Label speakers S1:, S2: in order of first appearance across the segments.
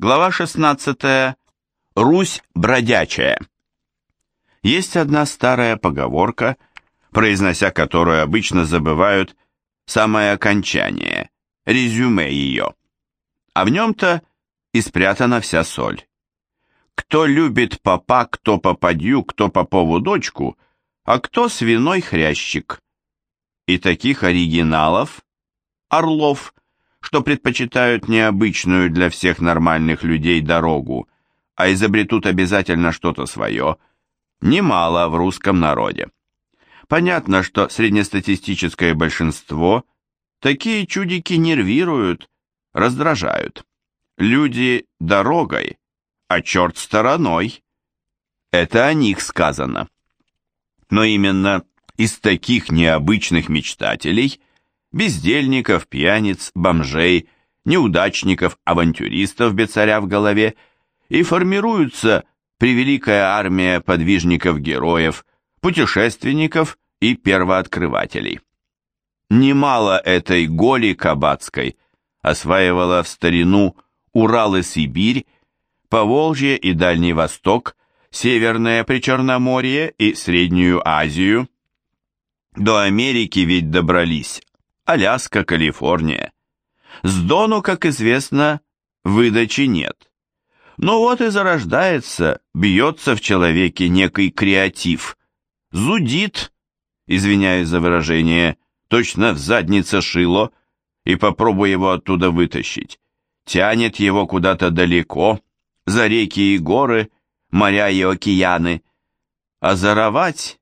S1: Глава 16. Русь бродячая. Есть одна старая поговорка, произнося которую обычно забывают самое окончание, резюме ее. А в нем-то и спрятана вся соль. Кто любит попа, кто попадью, кто попову дочку, а кто свиной хрящик. И таких оригиналов, орлов, что предпочитают необычную для всех нормальных людей дорогу, а изобретут обязательно что-то свое, немало в русском народе. Понятно, что среднестатистическое большинство такие чудики нервируют, раздражают. Люди дорогой, а черт стороной. Это о них сказано. Но именно из таких необычных мечтателей – бездельников, пьяниц, бомжей, неудачников, авантюристов без царя в голове, и формируется превеликая армия подвижников-героев, путешественников и первооткрывателей. Немало этой голи кабацкой осваивала в старину Урал и Сибирь, Поволжье и Дальний Восток, Северное Причерноморье и Среднюю Азию. До Америки ведь добрались Аляска, Калифорния. С Дону, как известно, выдачи нет. Но вот и зарождается, бьется в человеке некий креатив. Зудит, извиняюсь за выражение, точно в заднице шило, и попробуй его оттуда вытащить. Тянет его куда-то далеко, за реки и горы, моря и океаны. А заровать,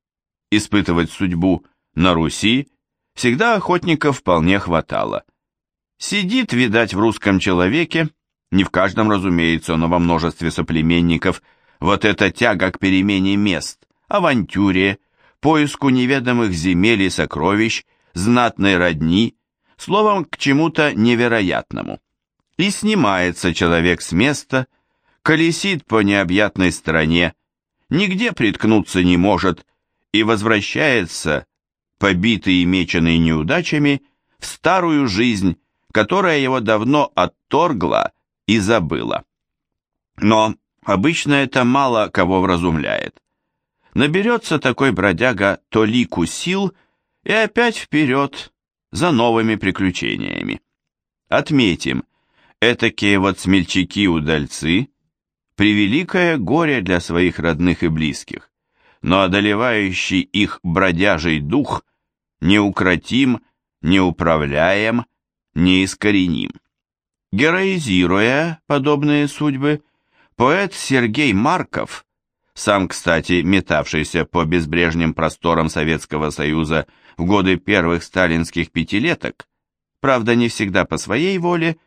S1: испытывать судьбу на Руси всегда охотников вполне хватало. Сидит, видать, в русском человеке, не в каждом, разумеется, но во множестве соплеменников, вот эта тяга к перемене мест, авантюре, поиску неведомых земель и сокровищ, знатной родни, словом, к чему-то невероятному. И снимается человек с места, колесит по необъятной стране, нигде приткнуться не может и возвращается побитый и меченный неудачами, в старую жизнь, которая его давно отторгла и забыла. Но обычно это мало кого вразумляет. Наберется такой бродяга толику сил и опять вперед за новыми приключениями. Отметим, этакие вот смельчаки-удальцы – превеликое горе для своих родных и близких, но одолевающий их бродяжий дух неукротим, неуправляем, неискореним. Героизируя подобные судьбы, поэт Сергей Марков, сам, кстати, метавшийся по безбрежным просторам Советского Союза в годы первых сталинских пятилеток, правда не всегда по своей воле,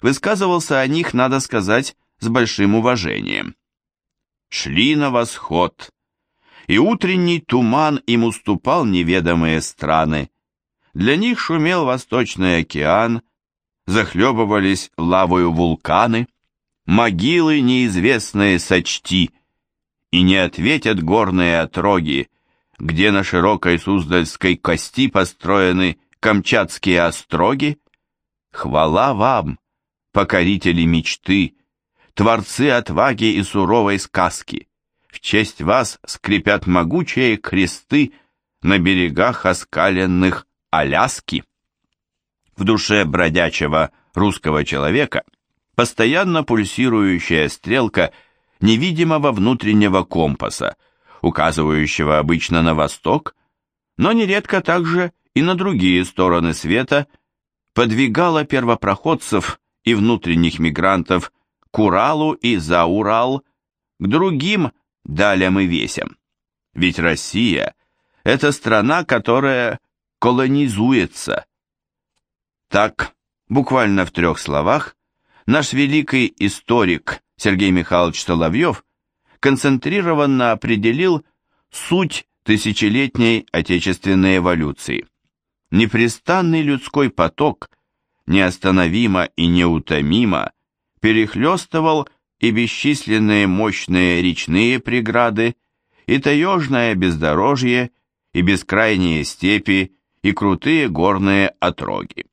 S1: высказывался о них, надо сказать, с большим уважением. Шли на восход, и утренний туман им уступал неведомые страны. Для них шумел Восточный океан, захлебывались лавою вулканы, могилы неизвестные сочти, и не ответят горные отроги, где на широкой Суздальской кости построены камчатские остроги. Хвала вам, покорители мечты, творцы отваги и суровой сказки! В честь вас скрипят могучие кресты на берегах оскаленных Аляски. В душе бродячего русского человека постоянно пульсирующая стрелка невидимого внутреннего компаса, указывающего обычно на восток, но нередко также и на другие стороны света, подвигала первопроходцев и внутренних мигрантов к Уралу и за Урал, к другим далям и весям. Ведь Россия – это страна, которая колонизуется. Так, буквально в трех словах, наш великий историк Сергей Михайлович Соловьев концентрированно определил суть тысячелетней отечественной эволюции. Непрестанный людской поток неостановимо и неутомимо перехлестывал и бесчисленные мощные речные преграды, и таежное бездорожье, и бескрайние степи, и крутые горные отроги.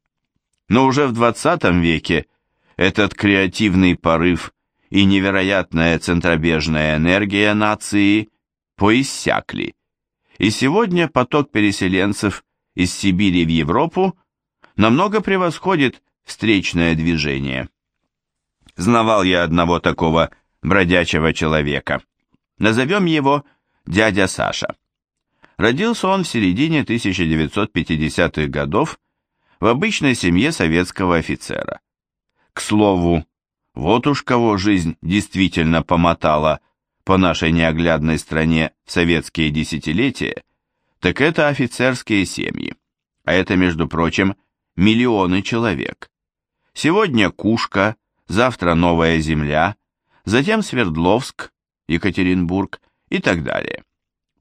S1: Но уже в XX веке Этот креативный порыв и невероятная центробежная энергия нации поиссякли, и сегодня поток переселенцев из Сибири в Европу намного превосходит встречное движение. Знавал я одного такого бродячего человека. Назовем его дядя Саша. Родился он в середине 1950-х годов в обычной семье советского офицера. К слову, вот уж кого жизнь действительно помотала по нашей неоглядной стране в советские десятилетия, так это офицерские семьи. А это, между прочим, миллионы человек. Сегодня Кушка, завтра Новая Земля, затем Свердловск, Екатеринбург и так далее.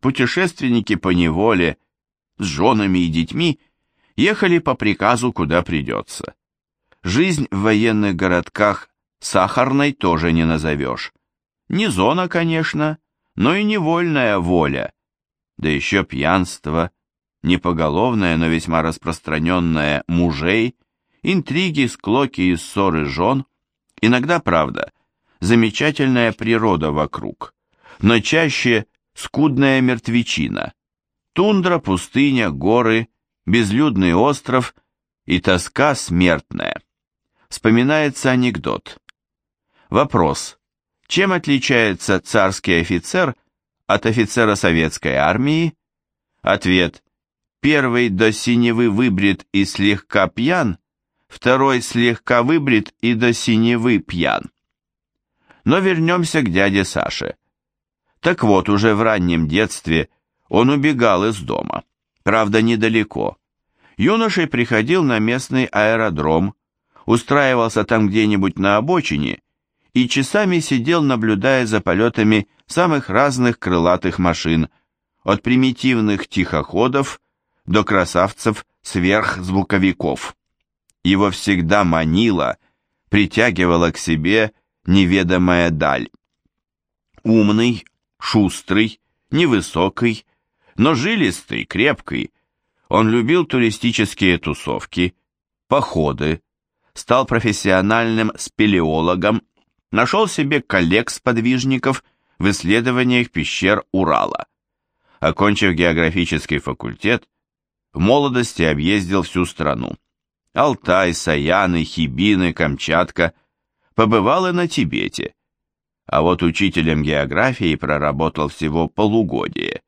S1: Путешественники по неволе с женами и детьми ехали по приказу куда придется. Жизнь в военных городках сахарной тоже не назовешь. Не зона, конечно, но и невольная воля. Да еще пьянство, непоголовное, но весьма распространенное мужей, интриги, склоки и ссоры жен, иногда, правда, замечательная природа вокруг, но чаще скудная мертвечина, тундра, пустыня, горы, безлюдный остров и тоска смертная. Вспоминается анекдот. Вопрос. Чем отличается царский офицер от офицера советской армии? Ответ. Первый до синевы выбрит и слегка пьян, второй слегка выбрит и до синевы пьян. Но вернемся к дяде Саше. Так вот, уже в раннем детстве он убегал из дома. Правда, недалеко. Юношей приходил на местный аэродром, устраивался там где-нибудь на обочине и часами сидел, наблюдая за полетами самых разных крылатых машин, от примитивных тихоходов до красавцев-сверхзвуковиков. Его всегда манила, притягивала к себе неведомая даль. Умный, шустрый, невысокий, но жилистый, крепкий, он любил туристические тусовки, походы, стал профессиональным спелеологом, нашел себе коллег-сподвижников в исследованиях пещер Урала. Окончив географический факультет, в молодости объездил всю страну. Алтай, Саяны, Хибины, Камчатка, побывал и на Тибете, а вот учителем географии проработал всего полугодие.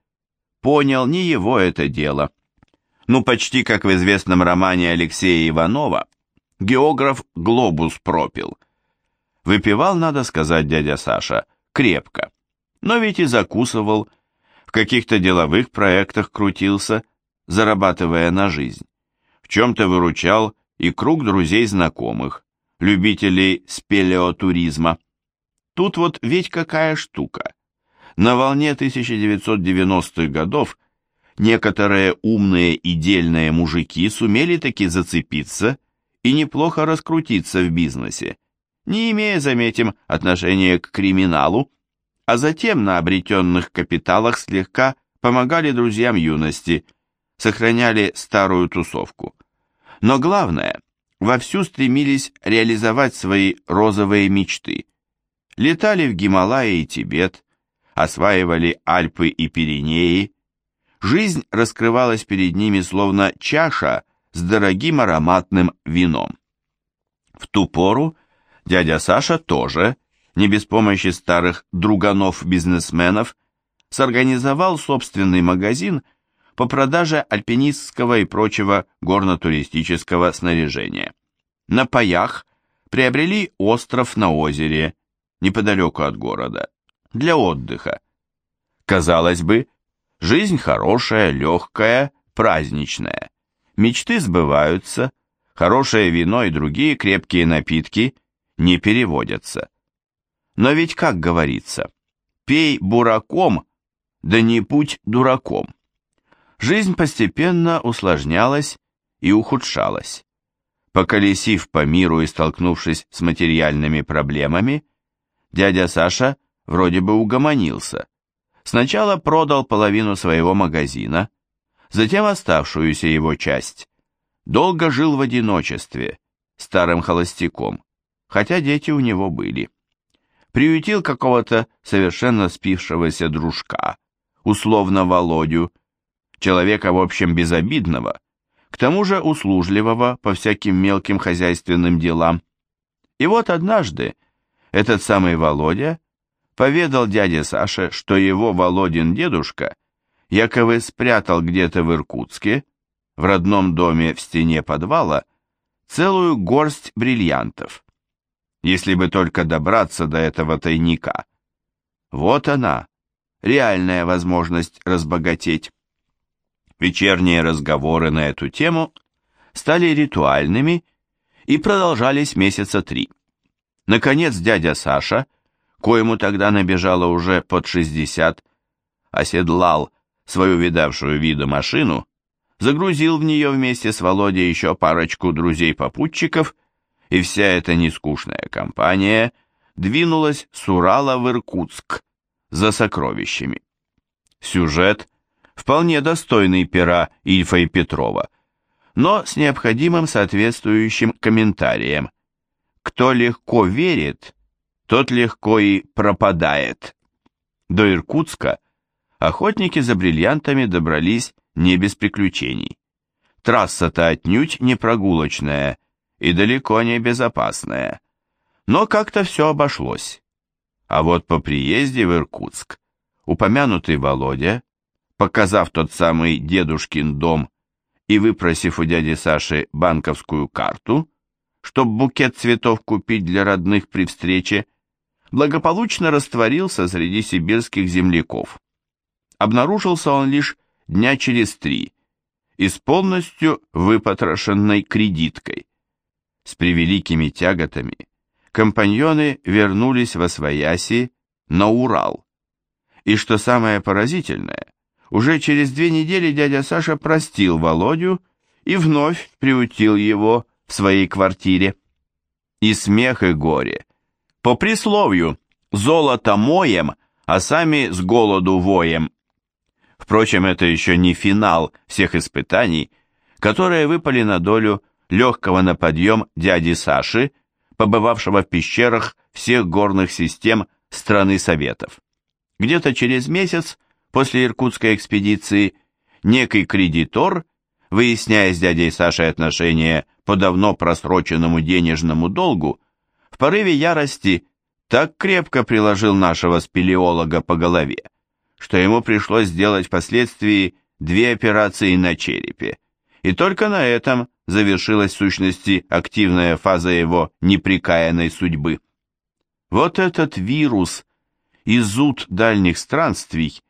S1: Понял, не его это дело. Ну, почти как в известном романе Алексея Иванова, географ глобус пропил. Выпивал, надо сказать, дядя Саша, крепко. Но ведь и закусывал, в каких-то деловых проектах крутился, зарабатывая на жизнь. В чем-то выручал и круг друзей-знакомых, любителей спелеотуризма. Тут вот ведь какая штука. На волне 1990-х годов некоторые умные и дельные мужики сумели таки зацепиться и неплохо раскрутиться в бизнесе, не имея, заметим, отношения к криминалу, а затем на обретенных капиталах слегка помогали друзьям юности, сохраняли старую тусовку. Но главное, вовсю стремились реализовать свои розовые мечты. Летали в Гималаи и Тибет, осваивали Альпы и Пиренеи. Жизнь раскрывалась перед ними словно чаша с дорогим ароматным вином. В ту пору дядя Саша тоже, не без помощи старых друганов-бизнесменов, сорганизовал собственный магазин по продаже альпинистского и прочего горно-туристического снаряжения. На паях приобрели остров на озере, неподалеку от города, для отдыха. Казалось бы, жизнь хорошая, легкая, праздничная. Мечты сбываются, хорошее вино и другие крепкие напитки не переводятся. Но ведь как говорится, пей бураком, да не путь дураком. Жизнь постепенно усложнялась и ухудшалась. Поколесив по миру и столкнувшись с материальными проблемами, дядя Саша вроде бы угомонился. Сначала продал половину своего магазина, затем оставшуюся его часть. Долго жил в одиночестве, старым холостяком. хотя дети у него были. Приютил какого-то совершенно спившегося дружка, условно Володю, человека, в общем, безобидного, к тому же услужливого по всяким мелким хозяйственным делам. И вот однажды этот самый Володя поведал дяде Саше, что его Володин дедушка якобы спрятал где-то в Иркутске, в родном доме в стене подвала, целую горсть бриллиантов. Если бы только добраться до этого тайника. Вот она, реальная возможность разбогатеть. Вечерние разговоры на эту тему стали ритуальными и продолжались месяца три. Наконец дядя Саша, коему тогда набежало уже под 60, оседлал свою видавшую виду машину, загрузил в нее вместе с Володей еще парочку друзей-попутчиков, и вся эта нескучная компания двинулась с Урала в Иркутск за сокровищами. Сюжет вполне достойный пера Ильфа и Петрова, но с необходимым соответствующим комментарием. Кто легко верит, тот легко и пропадает. До Иркутска охотники за бриллиантами добрались не без приключений. Трасса-то отнюдь не прогулочная и далеко не безопасная. Но как-то все обошлось. А вот по приезде в Иркутск упомянутый Володя, показав тот самый дедушкин дом и выпросив у дяди Саши банковскую карту, чтобы букет цветов купить для родных при встрече, благополучно растворился среди сибирских земляков. Обнаружился он лишь дня через три и с полностью выпотрошенной кредиткой. С превеликими тяготами компаньоны вернулись во Свояси на Урал. И что самое поразительное, уже через две недели дядя Саша простил Володю и вновь приутил его в своей квартире. И смех, и горе. По присловию «золото моем, а сами с голоду воем». Впрочем, это еще не финал всех испытаний, которые выпали на долю легкого на подъем дяди Саши, побывавшего в пещерах всех горных систем страны Советов. Где-то через месяц после иркутской экспедиции некий кредитор, выясняя с дядей Сашей отношения по давно просроченному денежному долгу, в порыве ярости так крепко приложил нашего спелеолога по голове, что ему пришлось сделать впоследствии две операции на черепе. И только на этом завершилась в сущности активная фаза его неприкаянной судьбы. Вот этот вирус и зуд дальних странствий,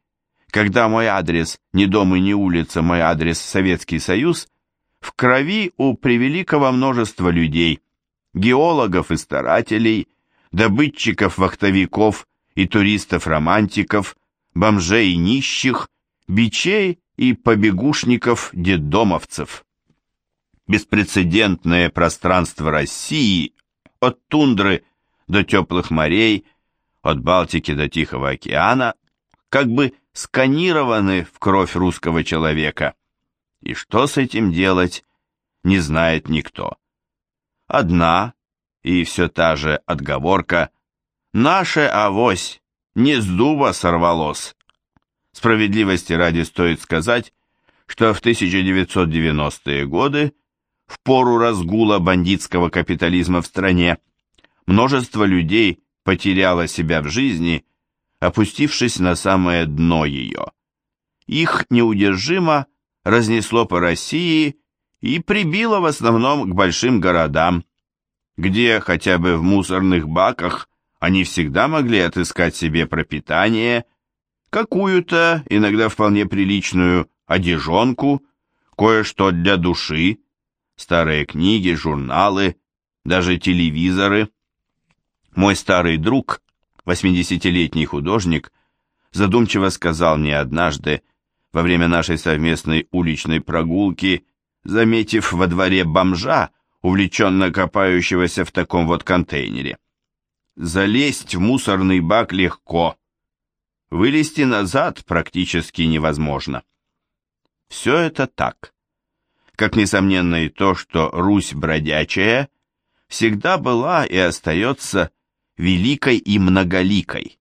S1: когда мой адрес не дом и не улица, мой адрес Советский Союз, в крови у превеликого множества людей, геологов и старателей, добытчиков-вахтовиков и туристов-романтиков, бомжей и нищих, бичей и побегушников-детдомовцев. Беспрецедентное пространство России от тундры до теплых морей, от Балтики до Тихого океана, как бы сканированы в кровь русского человека. И что с этим делать, не знает никто. Одна и все та же отговорка «Наше авось не с дуба сорвалось». Справедливости ради стоит сказать, что в 1990-е годы, в пору разгула бандитского капитализма в стране, множество людей потеряло себя в жизни, опустившись на самое дно ее. Их неудержимо разнесло по России и прибило в основном к большим городам, где хотя бы в мусорных баках они всегда могли отыскать себе пропитание, какую-то, иногда вполне приличную, одежонку, кое-что для души, старые книги, журналы, даже телевизоры. Мой старый друг, 80-летний художник, задумчиво сказал мне однажды, во время нашей совместной уличной прогулки, заметив во дворе бомжа, увлеченно копающегося в таком вот контейнере. Залезть в мусорный бак легко. Вылезти назад практически невозможно. Все это так. Как несомненно и то, что Русь бродячая всегда была и остается великой и многоликой.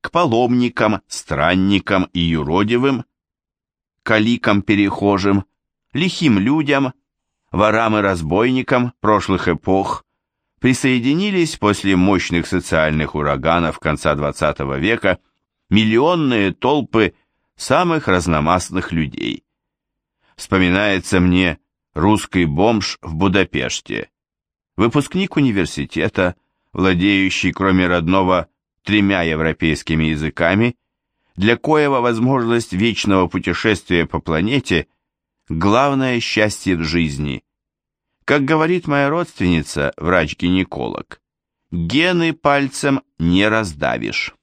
S1: К паломникам, странникам и юродивым, каликам перехожим, лихим людям, ворам и разбойникам прошлых эпох присоединились после мощных социальных ураганов конца XX века миллионные толпы самых разномастных людей. Вспоминается мне русский бомж в Будапеште, выпускник университета, владеющий кроме родного тремя европейскими языками, для коего возможность вечного путешествия по планете – главное счастье в жизни. Как говорит моя родственница, врач-гинеколог, гены пальцем не раздавишь.